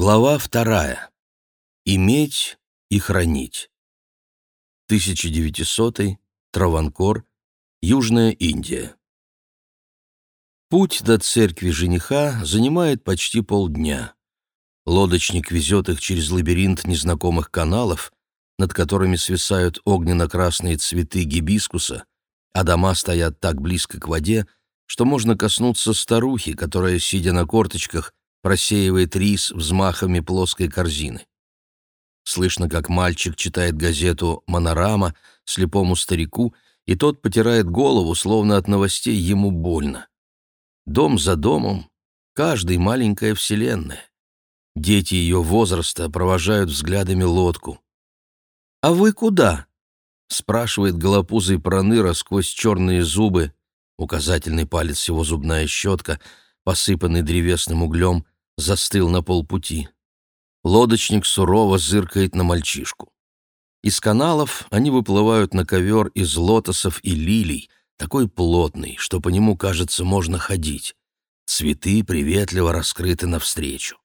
Глава вторая. Иметь и хранить. 1900 Траванкор, Южная Индия. Путь до церкви жениха занимает почти полдня. Лодочник везет их через лабиринт незнакомых каналов, над которыми свисают огненно-красные цветы гибискуса, а дома стоят так близко к воде, что можно коснуться старухи, которая, сидя на корточках, просеивает рис взмахами плоской корзины. Слышно, как мальчик читает газету «Монорама» слепому старику, и тот потирает голову, словно от новостей ему больно. Дом за домом, каждый маленькая вселенная. Дети ее возраста провожают взглядами лодку. «А вы куда?» — спрашивает голопузый проныра сквозь черные зубы. Указательный палец его зубная щетка, посыпанный древесным углем, застыл на полпути. Лодочник сурово зыркает на мальчишку. Из каналов они выплывают на ковер из лотосов и лилий, такой плотный, что по нему, кажется, можно ходить. Цветы приветливо раскрыты навстречу.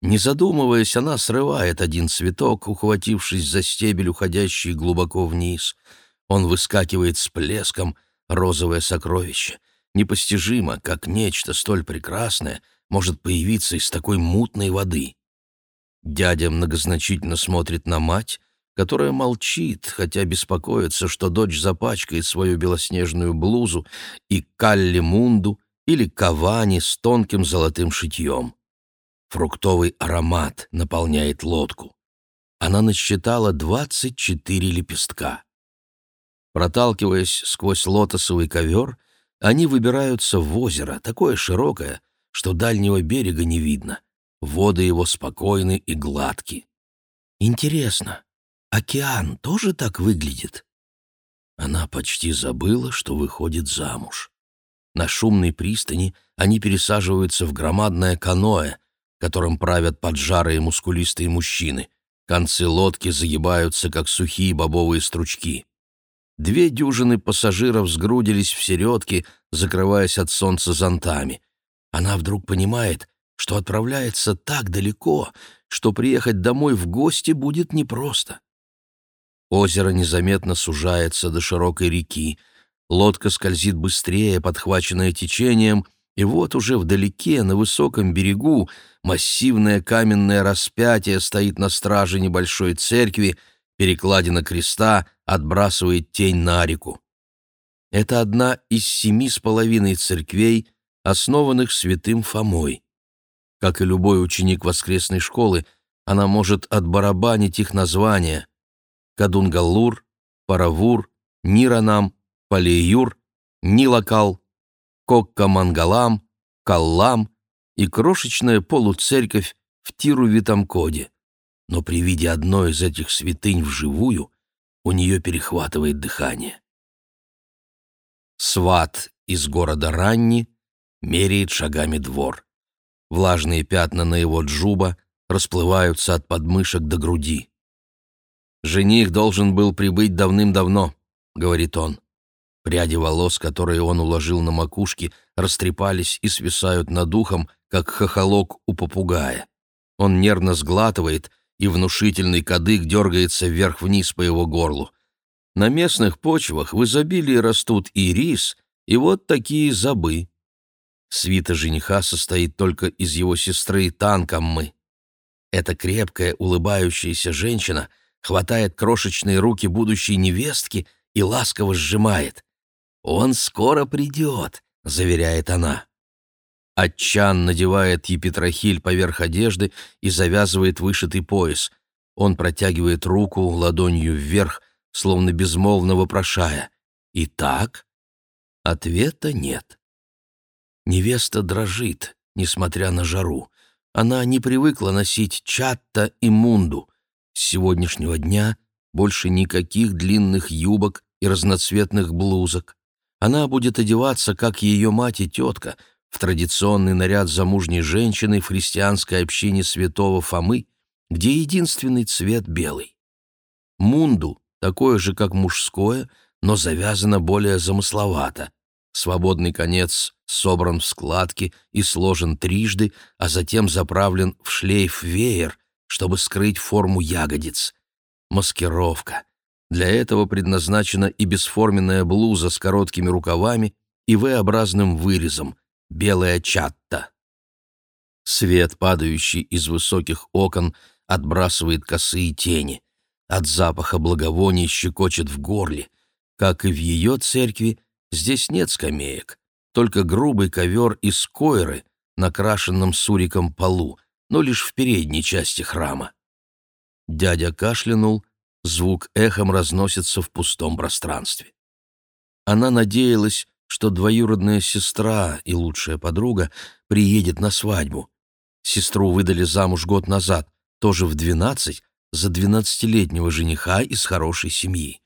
Не задумываясь, она срывает один цветок, ухватившись за стебель, уходящий глубоко вниз. Он выскакивает с плеском, розовое сокровище. Непостижимо, как нечто столь прекрасное может появиться из такой мутной воды. Дядя многозначительно смотрит на мать, которая молчит, хотя беспокоится, что дочь запачкает свою белоснежную блузу и калли мунду или кавани с тонким золотым шитьем. Фруктовый аромат наполняет лодку. Она насчитала двадцать четыре лепестка. Проталкиваясь сквозь лотосовый ковер, они выбираются в озеро, такое широкое, что дальнего берега не видно. Воды его спокойны и гладки. Интересно, океан тоже так выглядит? Она почти забыла, что выходит замуж. На шумной пристани они пересаживаются в громадное каноэ, которым правят поджарые мускулистые мужчины. Концы лодки загибаются, как сухие бобовые стручки. Две дюжины пассажиров сгрудились в середке, закрываясь от солнца зонтами. Она вдруг понимает, что отправляется так далеко, что приехать домой в гости будет непросто. Озеро незаметно сужается до широкой реки, лодка скользит быстрее, подхваченная течением — и вот уже вдалеке, на высоком берегу, массивное каменное распятие стоит на страже небольшой церкви, перекладина креста отбрасывает тень на реку. Это одна из семи с половиной церквей, основанных святым Фомой. Как и любой ученик воскресной школы, она может отбарабанить их названия — Кадунгалур, Паравур, Ниранам, Палеюр, Нилакал, Кокка-Мангалам, Каллам и крошечная полуцерковь в Тиру-Витамкоде. Но при виде одной из этих святынь вживую у нее перехватывает дыхание. Сват из города Ранни меряет шагами двор. Влажные пятна на его джуба расплываются от подмышек до груди. «Жених должен был прибыть давным-давно», — говорит он. Пряди волос, которые он уложил на макушке, растрепались и свисают над ухом, как хохолок у попугая. Он нервно сглатывает, и внушительный кадык дергается вверх-вниз по его горлу. На местных почвах в изобилии растут и рис, и вот такие забы. Свита жениха состоит только из его сестры Танкаммы. Эта крепкая, улыбающаяся женщина хватает крошечные руки будущей невестки и ласково сжимает. «Он скоро придет», — заверяет она. Отчан надевает епитрахиль поверх одежды и завязывает вышитый пояс. Он протягивает руку ладонью вверх, словно безмолвно вопрошая. «Итак?» Ответа нет. Невеста дрожит, несмотря на жару. Она не привыкла носить чатта и мунду. С сегодняшнего дня больше никаких длинных юбок и разноцветных блузок. Она будет одеваться, как ее мать и тетка, в традиционный наряд замужней женщины в христианской общине святого Фомы, где единственный цвет белый. Мунду, такое же, как мужское, но завязано более замысловато. Свободный конец собран в складки и сложен трижды, а затем заправлен в шлейф-веер, чтобы скрыть форму ягодиц. Маскировка. Для этого предназначена и бесформенная блуза с короткими рукавами и V-образным вырезом, белая чатта. Свет, падающий из высоких окон, отбрасывает косые тени. От запаха благовоний щекочет в горле. Как и в ее церкви, здесь нет скамеек, только грубый ковер из койры на крашенном суриком полу, но лишь в передней части храма. Дядя кашлянул, звук эхом разносится в пустом пространстве. Она надеялась, что двоюродная сестра и лучшая подруга приедет на свадьбу. Сестру выдали замуж год назад, тоже в двенадцать, за двенадцатилетнего жениха из хорошей семьи.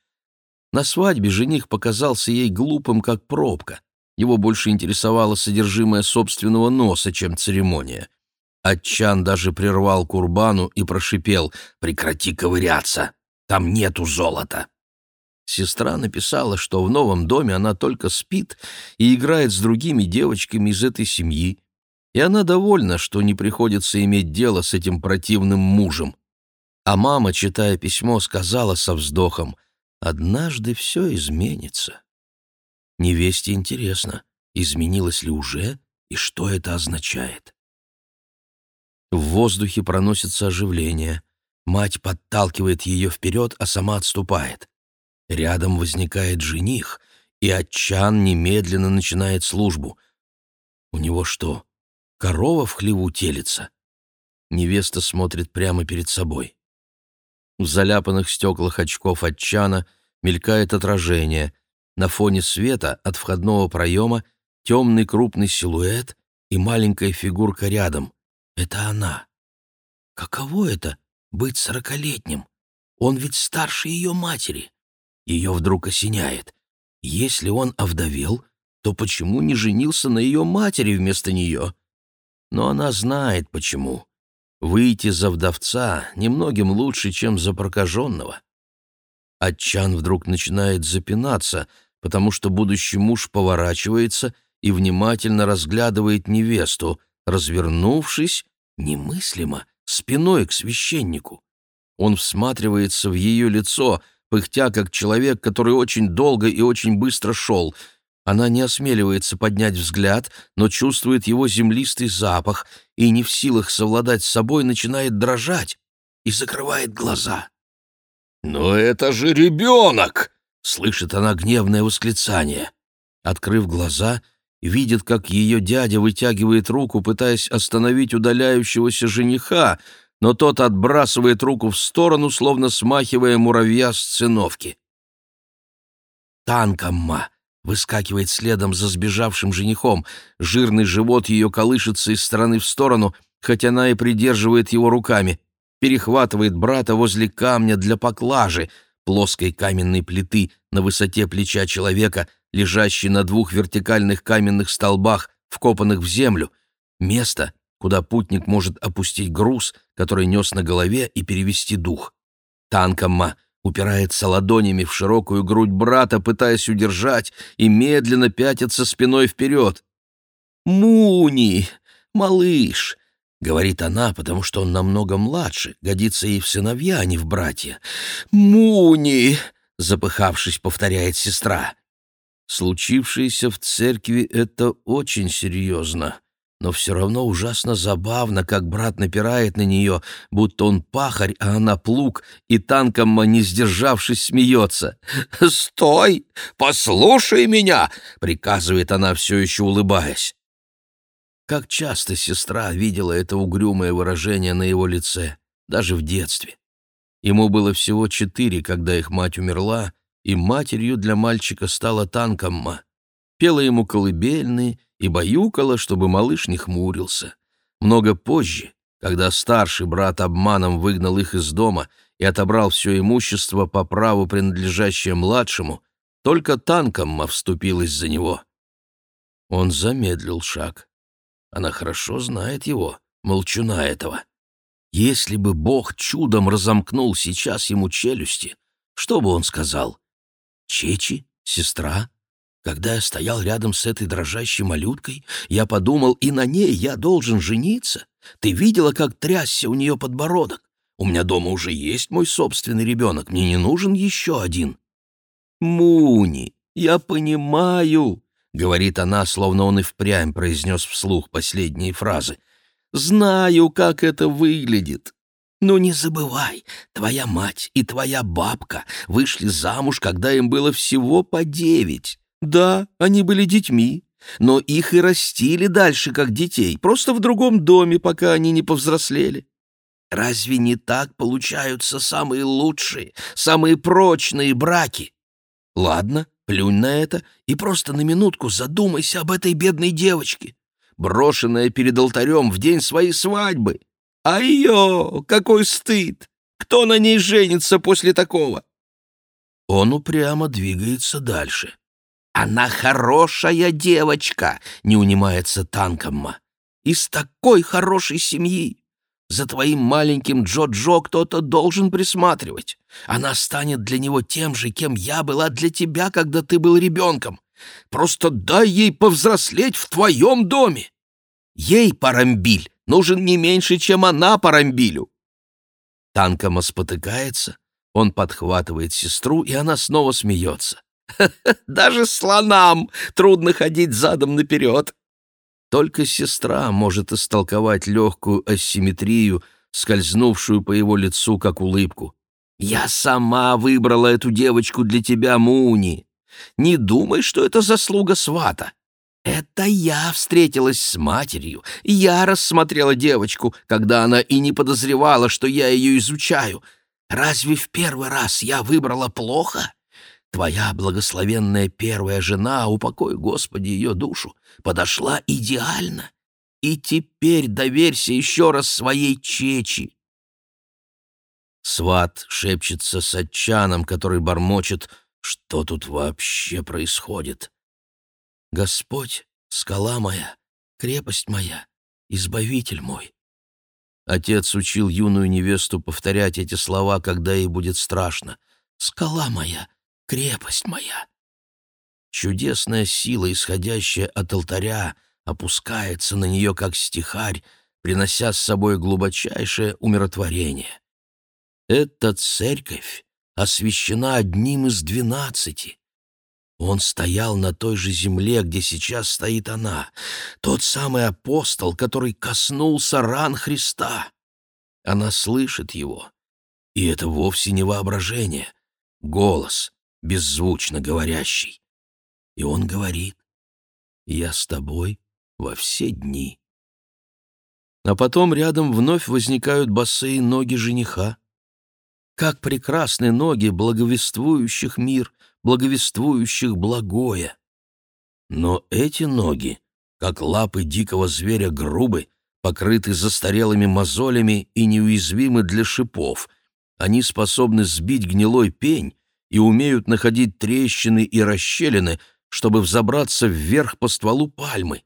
На свадьбе жених показался ей глупым, как пробка. Его больше интересовало содержимое собственного носа, чем церемония. Отчан даже прервал Курбану и прошипел «Прекрати ковыряться! Там нету золота!» Сестра написала, что в новом доме она только спит и играет с другими девочками из этой семьи, и она довольна, что не приходится иметь дело с этим противным мужем. А мама, читая письмо, сказала со вздохом Однажды все изменится. Невесте интересно, изменилось ли уже и что это означает. В воздухе проносится оживление. Мать подталкивает ее вперед, а сама отступает. Рядом возникает жених, и Отчан немедленно начинает службу. У него что, корова в хлеву телится? Невеста смотрит прямо перед собой. В заляпанных стеклах очков от чана мелькает отражение. На фоне света от входного проема темный крупный силуэт и маленькая фигурка рядом. Это она. Каково это — быть сорокалетним? Он ведь старше ее матери. Ее вдруг осеняет. Если он овдовел, то почему не женился на ее матери вместо нее? Но она знает, почему. Выйти за вдовца немногим лучше, чем за прокаженного. Отчан вдруг начинает запинаться, потому что будущий муж поворачивается и внимательно разглядывает невесту, развернувшись, немыслимо, спиной к священнику. Он всматривается в ее лицо, пыхтя как человек, который очень долго и очень быстро шел — она не осмеливается поднять взгляд, но чувствует его землистый запах и, не в силах совладать с собой, начинает дрожать и закрывает глаза. «Но это же ребенок!» — слышит она гневное восклицание. Открыв глаза, видит, как ее дядя вытягивает руку, пытаясь остановить удаляющегося жениха, но тот отбрасывает руку в сторону, словно смахивая муравья с циновки. «Танкомма!» выскакивает следом за сбежавшим женихом. Жирный живот ее колышется из стороны в сторону, хоть она и придерживает его руками. Перехватывает брата возле камня для поклажи, плоской каменной плиты на высоте плеча человека, лежащей на двух вертикальных каменных столбах, вкопанных в землю. Место, куда путник может опустить груз, который нес на голове, и перевести дух. Танкомма упирается ладонями в широкую грудь брата, пытаясь удержать, и медленно пятится спиной вперед. «Муни! Малыш!» — говорит она, потому что он намного младше, годится ей в сыновья, а не в братья. «Муни!» — запыхавшись, повторяет сестра. Случившееся в церкви — это очень серьезно но все равно ужасно забавно, как брат напирает на нее, будто он пахарь, а она плуг, и танком, не сдержавшись, смеется. «Стой! Послушай меня!» — приказывает она, все еще улыбаясь. Как часто сестра видела это угрюмое выражение на его лице, даже в детстве. Ему было всего четыре, когда их мать умерла, и матерью для мальчика стала танкомма. Пела ему колыбельные и баюкала, чтобы малыш не хмурился. Много позже, когда старший брат обманом выгнал их из дома и отобрал все имущество по праву, принадлежащее младшему, только танком вступилась за него. Он замедлил шаг. Она хорошо знает его, молчуна этого. Если бы Бог чудом разомкнул сейчас ему челюсти, что бы он сказал? Чечи? Сестра? Когда я стоял рядом с этой дрожащей малюткой, я подумал, и на ней я должен жениться. Ты видела, как трясся у нее подбородок? У меня дома уже есть мой собственный ребенок, мне не нужен еще один». «Муни, я понимаю», — говорит она, словно он и впрямь произнес вслух последние фразы. «Знаю, как это выглядит. Но не забывай, твоя мать и твоя бабка вышли замуж, когда им было всего по девять. Да, они были детьми, но их и растили дальше как детей, просто в другом доме, пока они не повзрослели. Разве не так получаются самые лучшие, самые прочные браки? Ладно, плюнь на это и просто на минутку задумайся об этой бедной девочке, брошенная перед алтарем в день своей свадьбы. А ее, какой стыд! Кто на ней женится после такого? Он упрямо двигается дальше. «Она хорошая девочка!» — не унимается Танкомма. «Из такой хорошей семьи! За твоим маленьким Джо-Джо кто-то должен присматривать. Она станет для него тем же, кем я была для тебя, когда ты был ребенком. Просто дай ей повзрослеть в твоем доме. Ей парамбиль нужен не меньше, чем она парамбилю. Танкома спотыкается, он подхватывает сестру, и она снова смеется. «Даже слонам трудно ходить задом наперед. Только сестра может истолковать легкую асимметрию, скользнувшую по его лицу, как улыбку. «Я сама выбрала эту девочку для тебя, Муни. Не думай, что это заслуга свата. Это я встретилась с матерью, я рассмотрела девочку, когда она и не подозревала, что я ее изучаю. Разве в первый раз я выбрала плохо?» Твоя благословенная первая жена, упокой, Господи, ее душу, подошла идеально. И теперь доверься еще раз своей чечи. Сват шепчется с отчаном, который бормочет, что тут вообще происходит. Господь, скала моя, крепость моя, избавитель мой. Отец учил юную невесту повторять эти слова, когда ей будет страшно. «Скала моя, крепость моя. Чудесная сила, исходящая от алтаря, опускается на нее, как стихарь, принося с собой глубочайшее умиротворение. Эта церковь освящена одним из двенадцати. Он стоял на той же земле, где сейчас стоит она, тот самый апостол, который коснулся ран Христа. Она слышит его, и это вовсе не воображение. Голос, беззвучно говорящий. И он говорит, «Я с тобой во все дни». А потом рядом вновь возникают босые ноги жениха. Как прекрасны ноги благовествующих мир, благовествующих благое. Но эти ноги, как лапы дикого зверя грубы, покрыты застарелыми мозолями и неуязвимы для шипов. Они способны сбить гнилой пень и умеют находить трещины и расщелины, чтобы взобраться вверх по стволу пальмы.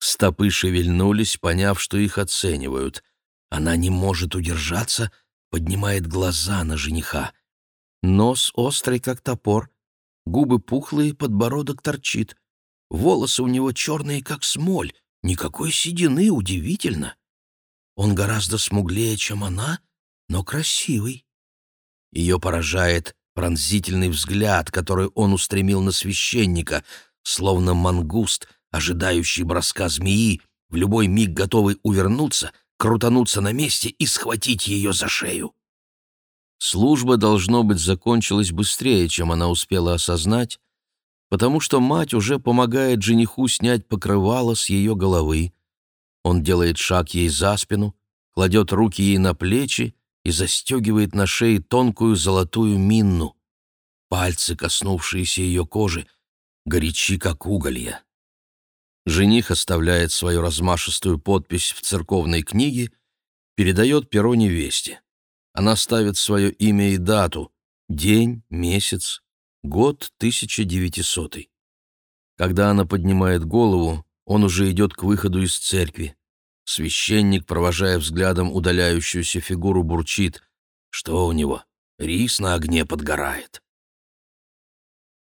Стопы шевельнулись, поняв, что их оценивают. Она не может удержаться, поднимает глаза на жениха. Нос острый, как топор, губы пухлые, подбородок торчит. Волосы у него черные, как смоль, никакой седины, удивительно. Он гораздо смуглее, чем она, но красивый. Ее поражает пронзительный взгляд, который он устремил на священника, словно мангуст, ожидающий броска змеи, в любой миг готовый увернуться, крутануться на месте и схватить ее за шею. Служба, должно быть, закончилась быстрее, чем она успела осознать, потому что мать уже помогает жениху снять покрывало с ее головы. Он делает шаг ей за спину, кладет руки ей на плечи и застегивает на шее тонкую золотую минну. Пальцы, коснувшиеся ее кожи, горячи, как уголья. Жених оставляет свою размашистую подпись в церковной книге, передает перо невесте. Она ставит свое имя и дату, день, месяц, год 1900. Когда она поднимает голову, он уже идет к выходу из церкви. Священник, провожая взглядом удаляющуюся фигуру, бурчит. Что у него? Рис на огне подгорает.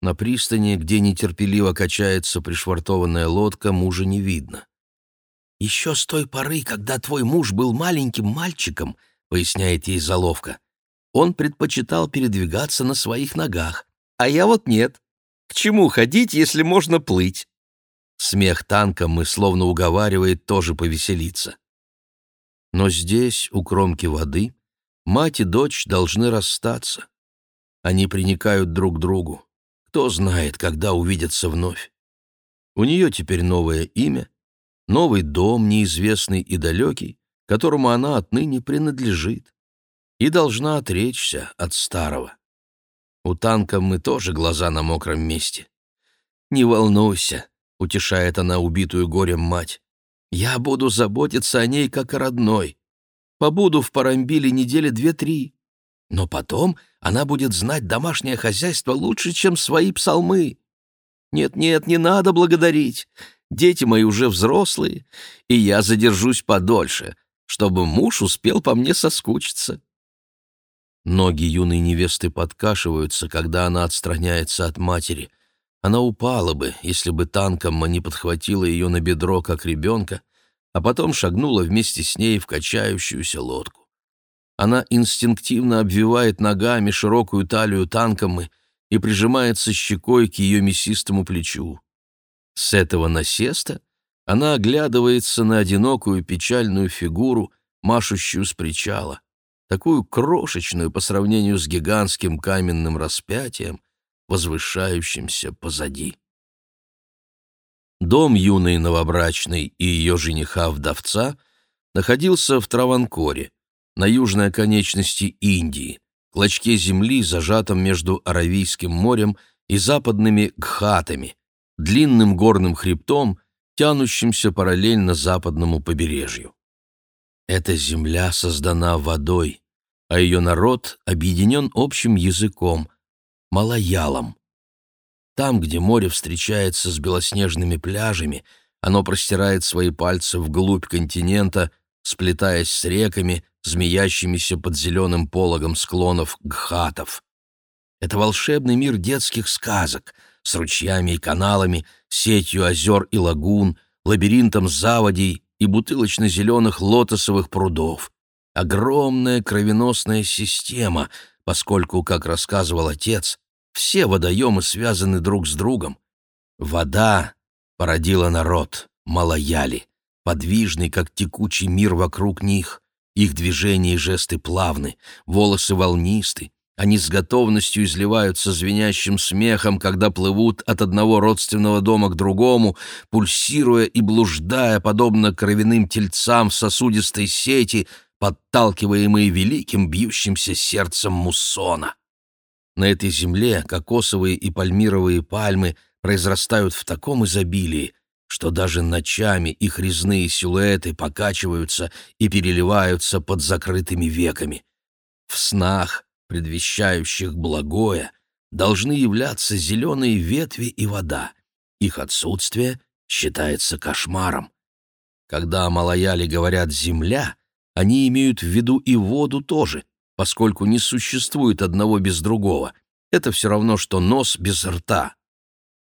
На пристани, где нетерпеливо качается пришвартованная лодка, мужа не видно. «Еще с той поры, когда твой муж был маленьким мальчиком», — поясняет ей заловка, «он предпочитал передвигаться на своих ногах, а я вот нет. К чему ходить, если можно плыть?» Смех танка мы словно уговаривает тоже повеселиться. Но здесь, у кромки воды, мать и дочь должны расстаться. Они приникают друг к другу. Кто знает, когда увидятся вновь. У нее теперь новое имя, новый дом, неизвестный и далекий, которому она отныне принадлежит, и должна отречься от старого. У танка мы тоже глаза на мокром месте. «Не волнуйся», — утешает она убитую горем мать. «Я буду заботиться о ней, как о родной. Побуду в Парамбиле недели две-три. Но потом она будет знать домашнее хозяйство лучше, чем свои псалмы. Нет-нет, не надо благодарить. Дети мои уже взрослые, и я задержусь подольше, чтобы муж успел по мне соскучиться. Ноги юной невесты подкашиваются, когда она отстраняется от матери. Она упала бы, если бы танком не подхватила ее на бедро, как ребенка, а потом шагнула вместе с ней в качающуюся лодку. Она инстинктивно обвивает ногами широкую талию танкомы и прижимается щекой к ее мясистому плечу. С этого насеста она оглядывается на одинокую печальную фигуру, машущую с причала, такую крошечную по сравнению с гигантским каменным распятием, возвышающимся позади. Дом юной новобрачной и ее жениха-вдовца находился в Траванкоре, на южной оконечности Индии, клочке земли, зажатом между Аравийским морем и западными Гхатами, длинным горным хребтом, тянущимся параллельно западному побережью. Эта земля создана водой, а ее народ объединен общим языком — малаялом. Там, где море встречается с белоснежными пляжами, оно простирает свои пальцы вглубь континента, сплетаясь с реками, змеящимися под зеленым пологом склонов гхатов. Это волшебный мир детских сказок с ручьями и каналами, сетью озер и лагун, лабиринтом заводей и бутылочно-зеленых лотосовых прудов. Огромная кровеносная система, поскольку, как рассказывал отец, все водоемы связаны друг с другом. Вода породила народ, малаяли, подвижный, как текучий мир вокруг них. Их движения и жесты плавны, волосы волнисты, они с готовностью изливаются звенящим смехом, когда плывут от одного родственного дома к другому, пульсируя и блуждая, подобно кровяным тельцам в сосудистой сети, подталкиваемые великим бьющимся сердцем муссона. На этой земле кокосовые и пальмировые пальмы произрастают в таком изобилии, что даже ночами их резные силуэты покачиваются и переливаются под закрытыми веками. В снах, предвещающих благое, должны являться зеленые ветви и вода. Их отсутствие считается кошмаром. Когда малаяли говорят «земля», они имеют в виду и воду тоже, поскольку не существует одного без другого. Это все равно, что нос без рта.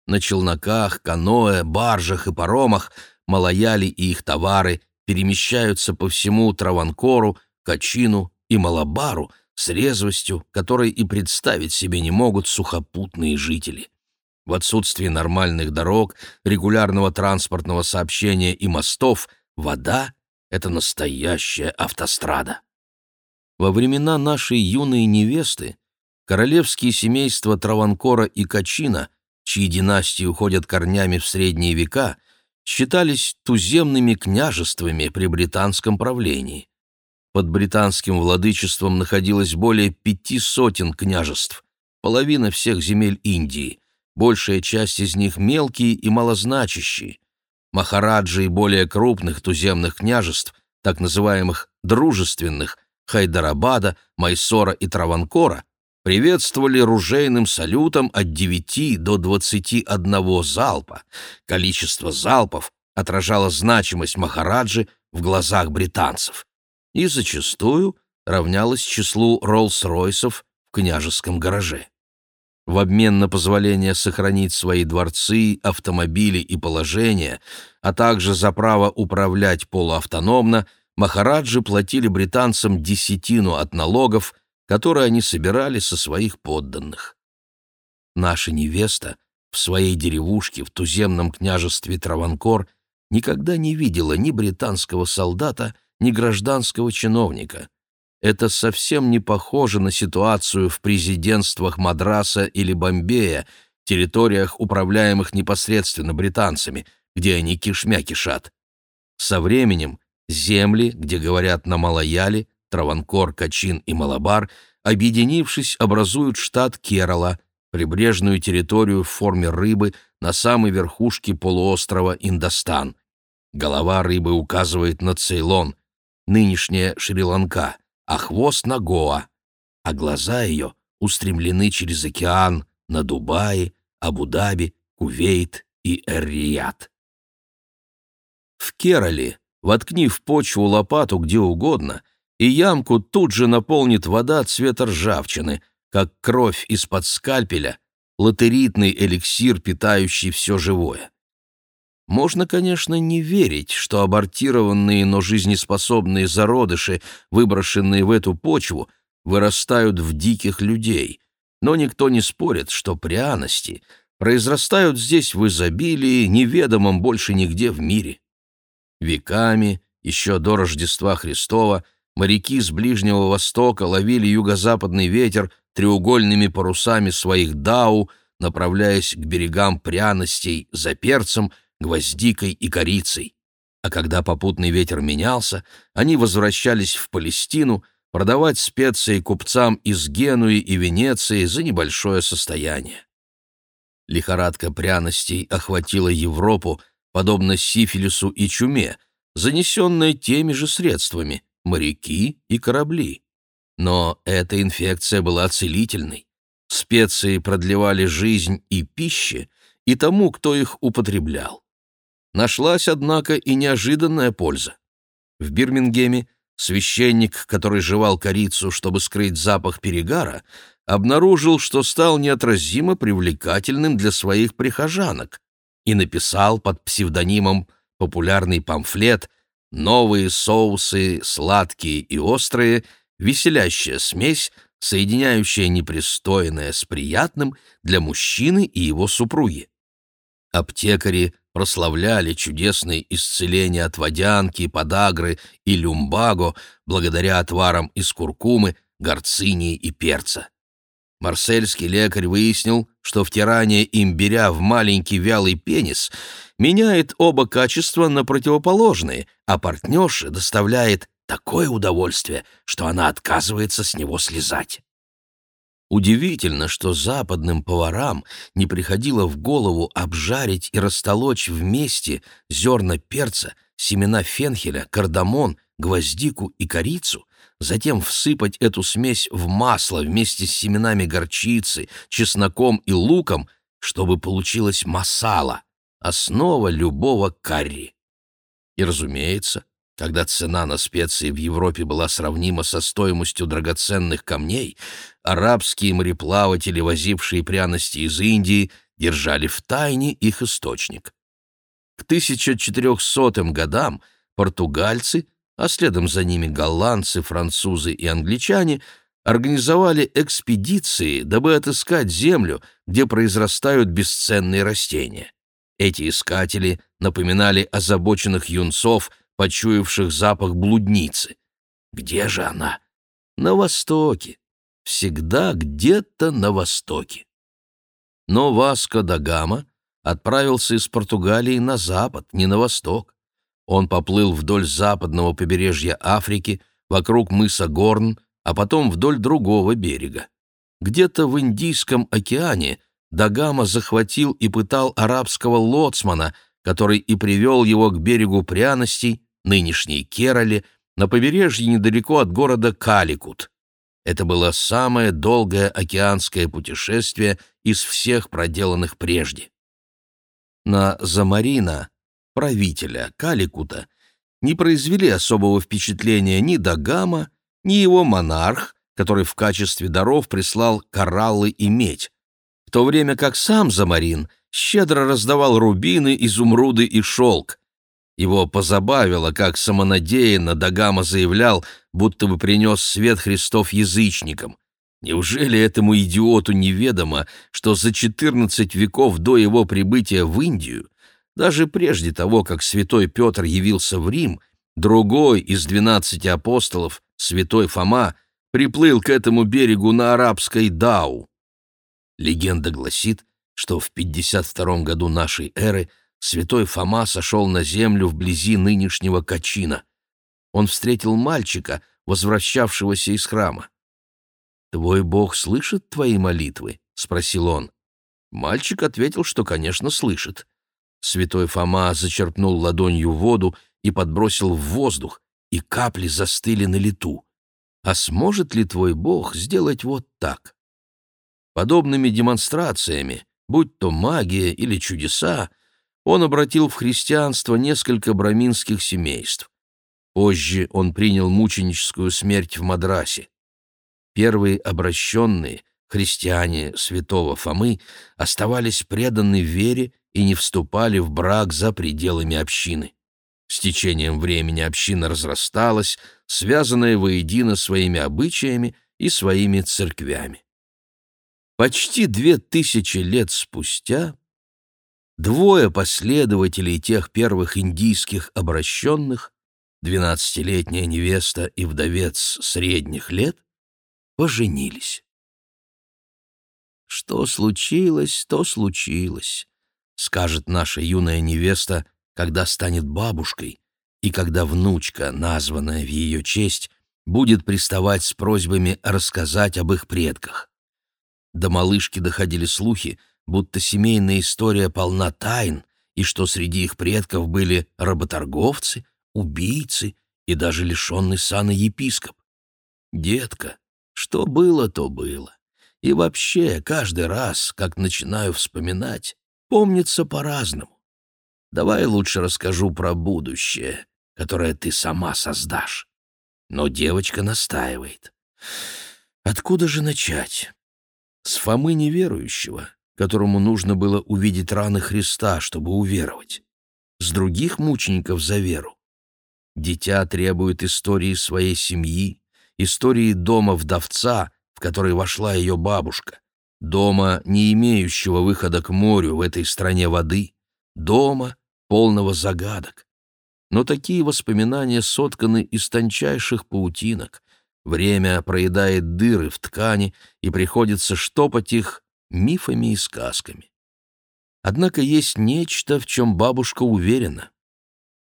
На челноках, каноэ, баржах и паромах малаяли и их товары перемещаются по всему Траванкору, Качину и Малабару с резвостью, которой и представить себе не могут сухопутные жители. В отсутствии нормальных дорог, регулярного транспортного сообщения и мостов вода — это настоящая автострада. Во времена нашей юной невесты королевские семейства Траванкора и Качина чьи династии уходят корнями в средние века, считались туземными княжествами при британском правлении. Под британским владычеством находилось более пяти сотен княжеств, половина всех земель Индии, большая часть из них мелкие и малозначащие. Махараджи и более крупных туземных княжеств, так называемых «дружественных», Хайдарабада, Майсора и Траванкора, приветствовали ружейным салютом от 9 до 21 залпа. Количество залпов отражало значимость Махараджи в глазах британцев и зачастую равнялось числу Роллс-Ройсов в княжеском гараже. В обмен на позволение сохранить свои дворцы, автомобили и положение, а также за право управлять полуавтономно, махараджи платили британцам десятину от налогов, которые они собирали со своих подданных. Наша невеста в своей деревушке в туземном княжестве Траванкор никогда не видела ни британского солдата, ни гражданского чиновника. Это совсем не похоже на ситуацию в президентствах Мадраса или Бомбея, территориях, управляемых непосредственно британцами, где они кишмя кишат. Со временем земли, где говорят на Малаяле, Траванкор, Качин и Малабар, объединившись, образуют штат Керала, прибрежную территорию в форме рыбы на самой верхушке полуострова Индостан. Голова рыбы указывает на Цейлон, нынешняя Шри-Ланка, а хвост на Гоа, а глаза ее устремлены через океан на Дубай, Абу-Даби, Кувейт и Эр-Рияд. В Керале воткни в почву лопату где угодно, и ямку тут же наполнит вода цвета ржавчины, как кровь из-под скальпеля, латеритный эликсир, питающий все живое. Можно, конечно, не верить, что абортированные, но жизнеспособные зародыши, выброшенные в эту почву, вырастают в диких людей, но никто не спорит, что пряности произрастают здесь в изобилии, неведомом больше нигде в мире. Веками, еще до Рождества Христова, моряки с Ближнего Востока ловили юго-западный ветер треугольными парусами своих дау, направляясь к берегам пряностей за перцем, гвоздикой и корицей. А когда попутный ветер менялся, они возвращались в Палестину продавать специи купцам из Генуи и Венеции за небольшое состояние. Лихорадка пряностей охватила Европу, подобно сифилису и чуме, занесенная теми же средствами — моряки и корабли. Но эта инфекция была целительной. Специи продлевали жизнь и пищи, и тому, кто их употреблял. Нашлась, однако, и неожиданная польза. В Бирмингеме священник, который жевал корицу, чтобы скрыть запах перегара, обнаружил, что стал неотразимо привлекательным для своих прихожанок и написал под псевдонимом популярный памфлет «Новые соусы, сладкие и острые, веселящая смесь, соединяющая непристойное с приятным для мужчины и его супруги». Аптекари прославляли чудесные исцеления от водянки, подагры и люмбаго благодаря отварам из куркумы, горцинии и перца. Марсельский лекарь выяснил, что втирание имбиря в маленький вялый пенис меняет оба качества на противоположные, а партнерше доставляет такое удовольствие, что она отказывается с него слезать. Удивительно, что западным поварам не приходило в голову обжарить и растолочь вместе зерна перца, семена фенхеля, кардамон, гвоздику и корицу, затем всыпать эту смесь в масло вместе с семенами горчицы, чесноком и луком, чтобы получилась масала, основа любого карри. И, разумеется, когда цена на специи в Европе была сравнима со стоимостью драгоценных камней, арабские мореплаватели, возившие пряности из Индии, держали в тайне их источник. К 1400 годам португальцы, а следом за ними голландцы, французы и англичане, организовали экспедиции, дабы отыскать землю, где произрастают бесценные растения. Эти искатели напоминали озабоченных юнцов, почуявших запах блудницы. Где же она? На востоке. Всегда где-то на востоке. Но Васко да Гама отправился из Португалии на запад, не на восток. Он поплыл вдоль западного побережья Африки, вокруг мыса Горн, а потом вдоль другого берега. Где-то в Индийском океане Дагама захватил и пытал арабского лоцмана, который и привел его к берегу пряностей, нынешней Керали, на побережье недалеко от города Каликут. Это было самое долгое океанское путешествие из всех проделанных прежде. На Замарина, правителя Каликута, не произвели особого впечатления ни Дагама, ни его монарх, который в качестве даров прислал кораллы и медь. в то время как сам Замарин щедро раздавал рубины, изумруды и шелк. Его позабавило, как самонадеянно Дагама заявлял, будто бы принес свет Христов язычникам. Неужели этому идиоту неведомо, что за 14 веков до его прибытия в Индию, даже прежде того, как святой Петр явился в Рим, другой из двенадцати апостолов, святой Фома, приплыл к этому берегу на арабской Дау? Легенда гласит, что в 52 году нашей эры святой Фома сошел на землю вблизи нынешнего Качина. Он встретил мальчика, возвращавшегося из храма. «Твой Бог слышит твои молитвы?» — спросил он. Мальчик ответил, что, конечно, слышит. Святой Фома зачерпнул ладонью воду и подбросил в воздух, и капли застыли на лету. А сможет ли твой Бог сделать вот так? Подобными демонстрациями, будь то магия или чудеса, он обратил в христианство несколько браминских семейств. Позже он принял мученическую смерть в Мадрасе. Первые обращенные, христиане святого Фомы, оставались преданы вере и не вступали в брак за пределами общины. С течением времени община разрасталась, связанная воедино своими обычаями и своими церквями. Почти две тысячи лет спустя двое последователей тех первых индийских обращенных, двенадцатилетняя невеста и вдовец средних лет, поженились. «Что случилось, то случилось», — скажет наша юная невеста, когда станет бабушкой, и когда внучка, названная в ее честь, будет приставать с просьбами рассказать об их предках. До малышки доходили слухи, будто семейная история полна тайн, и что среди их предков были работорговцы, убийцы и даже лишенный сана епископ. Детка, что было, то было. И вообще, каждый раз, как начинаю вспоминать, помнится по-разному. Давай лучше расскажу про будущее, которое ты сама создашь. Но девочка настаивает. Откуда же начать? С Фомы неверующего, которому нужно было увидеть раны Христа, чтобы уверовать. С других мучеников за веру. Дитя требует истории своей семьи, истории дома вдовца, в который вошла ее бабушка, дома, не имеющего выхода к морю в этой стране воды, дома, полного загадок. Но такие воспоминания сотканы из тончайших паутинок, Время проедает дыры в ткани, и приходится штопать их мифами и сказками. Однако есть нечто, в чем бабушка уверена.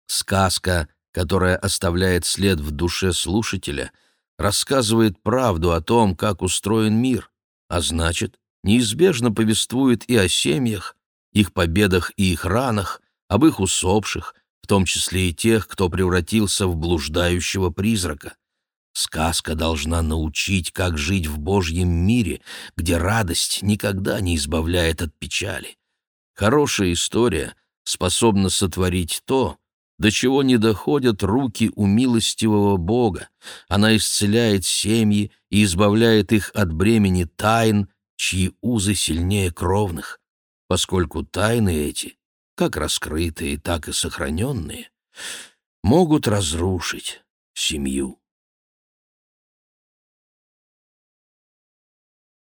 Сказка, которая оставляет след в душе слушателя, рассказывает правду о том, как устроен мир, а значит, неизбежно повествует и о семьях, их победах и их ранах, об их усопших, в том числе и тех, кто превратился в блуждающего призрака. Сказка должна научить, как жить в Божьем мире, где радость никогда не избавляет от печали. Хорошая история способна сотворить то, до чего не доходят руки у милостивого Бога. Она исцеляет семьи и избавляет их от бремени тайн, чьи узы сильнее кровных, поскольку тайны эти, как раскрытые, так и сохраненные, могут разрушить семью.